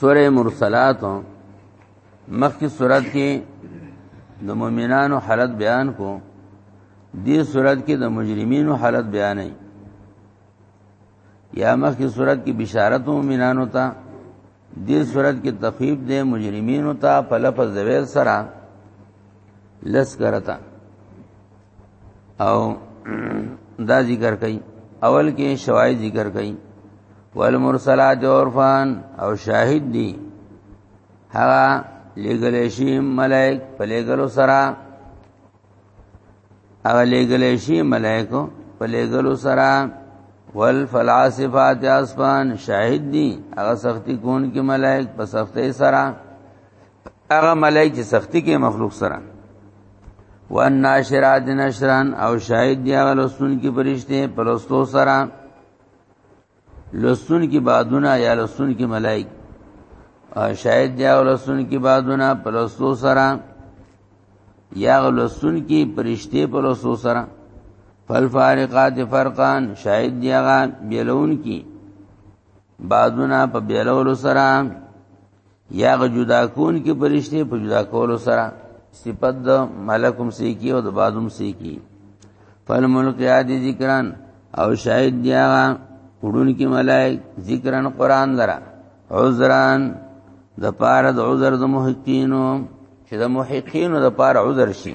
سوره مرسلات مخکې سورات کې د مؤمنانو حالت بیان کو دې سورات کې د مجرمینو حالت بیان نه یا مخکې سورات کې بشارت مؤمنانو ته دې سورات کې تخفیف دې مجرمینو ته په لفظ د ویل سره لس کرتا او دا ذکر کئ اول کې شواهد ذکر کئ والمرسلات عرفان او شاهد دی هغه لګلې شي ملائک په لګلو سره هغه لګلې شي ملائکو په لګلو سره والفلاسفات اسفان شاهد دي هغه سختی کون کې ملائک په سختۍ سره هغه ملائک چې سختی کې مخلوق سره وان ناشرات نشران او شاهد دی هغه لسون کې پرشته پرستو سره لسون کې بادونه یا لسون کې ملائک شاهد دی هغه لسون کې بادونه پرستو سره یا لسون کې پرشته پرستو سره فالفارقات فرقان شاهد دی هغه بیلون کې بادونه په بیلولو سره یا غ جدا کون کې پرشته په جدا کولو سره صفت د ملکم سی کی او د بادم سی کی فل ملک یاد ذکران او شاهد دی هغه وډون کې ملائک ذکران قران لرا عذران د پاره د عذر د محقینو چې د محقینو د پاره عذر شي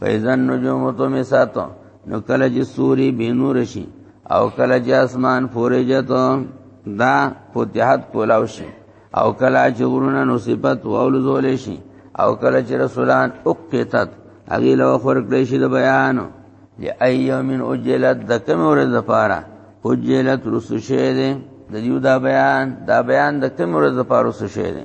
فیزن نجوم تو می ساتو نو کله چې سوري به نور شي او کله چې اسمان پورې جته دا فتحت کولاو شي او کله چې ورونه نو صفت وول زول شي او کله چې رسولان اقتت اغي لو خور کړی شي د بیان لایوم اجلت د کوم ورځ لپاره اجلت رسو شه دې د یو دا بیان دا بیان د کوم ورځ لپاره رسو شه دې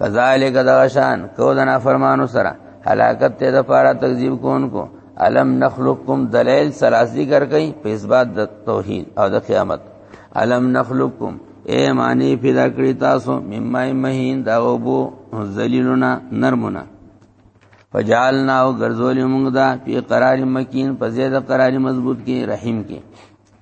کذالک دغشان کو دنا فرمانو سره حلاکت ته د پاره تکذیب کوونکو علم نخلقکم دلیل سلاس ذکر کئ په اثبات د توحید او د قیامت علم نخلقکم اے معنی پیدا کړی تاسو مما مهین دا وبو ذلیلنا نرمنا فجعلنا او غرزول موږ دا په قرار مکین په زیاده قرار مضبوط کې رحیم کې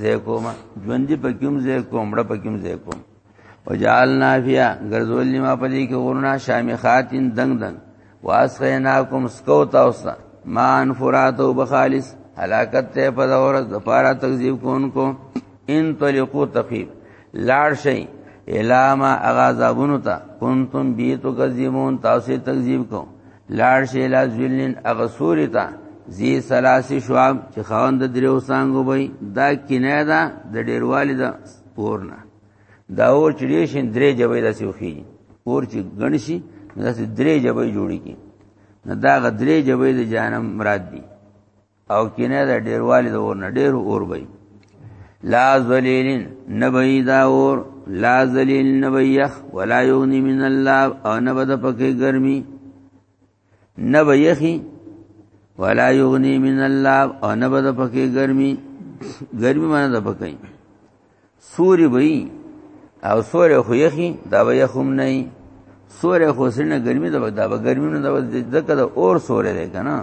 زه کوم ژوندۍ په کوم زه کوم مړ په کوم زه کوم وجعلنا فيها غرزول ما پدې کې ورنا شامخاتین دنګ دنګ واسقیناکم سکو تاسو ما ان فراتو بخالص هلاکت ته په دور د پاره تکذیب کوونکو ان طریقو تخیب لاړ شي الاما اغاظابونو ته کنتم بیتو کذیبون تاسو تکذیب کو لار شي لا ذلن اغسوری تا زی سلاسی شواب چې خوان د دریو سانګو بای دا کینه دا د ډیروالی دا پورنا دا اور چې ریشن درې جبې داسې وخی اور چې غنشي داسې درې جبې جوړیږي نه دا غ درې جبې د جانم مراد دي او کینه د ډیروالي د اور نه ډیر اور وي لا ذلیلین نبی دا اور لا ذلیل نبی یخ ولا یغنی من الله او نبد پکې ګرمي نبی یخی ولا یغنی من الله او نبد پکې ګرمي ګرمي معنی د پکې سوري وي او سوري خو یخي دا به یخم نه وي سوري خو سینه ګرمي دا به دا به ګرمي نه دا به ځکه دا اور سوري دی کنه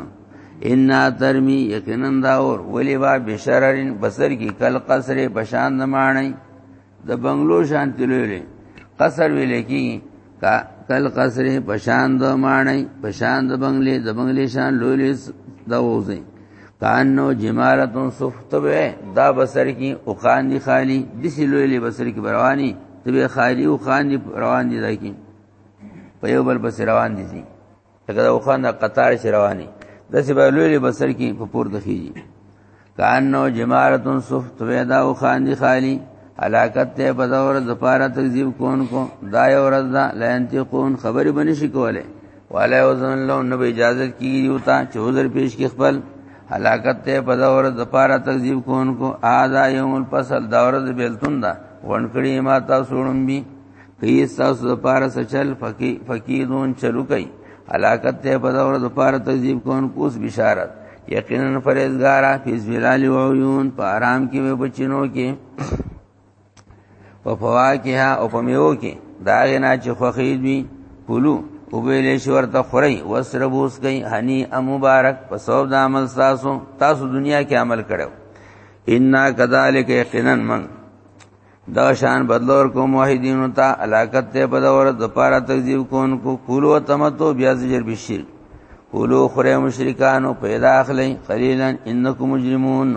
ان ترمی یقینا دا اور ولی با بشررن بسر کی کل قصر بشان نمانی د بنگلو شان تلوی قصر ویل کی کا کل قصر پشان د ماړی پشان د بنگلې د بنگلې شان لولې د ووزي کانو جمالتون صفتوه دا بسر کی اوخان دی خالی دسی لوی لی بسر کی بروانی تبه خالی اوخان دی روان دی داکی په یو بل بس روان دی زی لکه دا اوخان دا قطار چی روانی دسی به لوی لی بسر کی په پور دخیجی کانو جمالتون صفتوه دا اوخان دی خالی حلاکت ته په دور د پاره تکذیب کون کو دا یو ورځ دا لینتقون خبرې بنشي کوله والا اذن لو نو اجازه کیږي او تا چې عذر پیش کی خپل هلاکت ته په دور د پاره تکذیب کوونکو اذا یوم الفصل دور د بیلتون دا ونکړي ما تاسو وړمبي کی تاسو د پاره سچل فقی فقیدون چلو کوي هلاکت ته په دور د پاره تکذیب کوونکو اوس بشارت یقینا فرزګارا فی ذلال و عیون په آرام کې به بچینو کې او فواکه او پمیو کې دا غنا چې خوخی دوی کولو او ویل شي ورته خوري وسربوس کوي هني ام مبارک په سوب د عمل تاسو تاسو دنیا کې عمل کړو ان کذالک یقینا من دا شان بدلور کو موحدینو ته علاقت ته په دور د پاره تکذیب کون کو کولو تمتو بیا زجر بشیر کولو خره مشرکانو پیدا اخلي قلیلا انکم مجرمون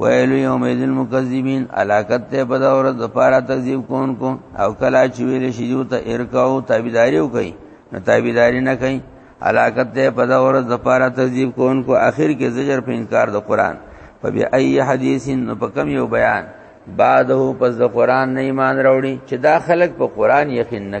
ویل یوم اذن مکذبین علاقت ته په دا ورځ د پاره تکذیب کون کو او کلا چې ویل شي یو ته ارکاو تابعداري وکي نو تابعداري نه کوي علاقت ته په دا ورځ د پاره تکذیب کون کو اخر کې زجر په انکار د قران په بی ای حدیث نو په کم یو بیان بعده پس د قران نه ایمان راوړي چې دا خلک په قران یقین نه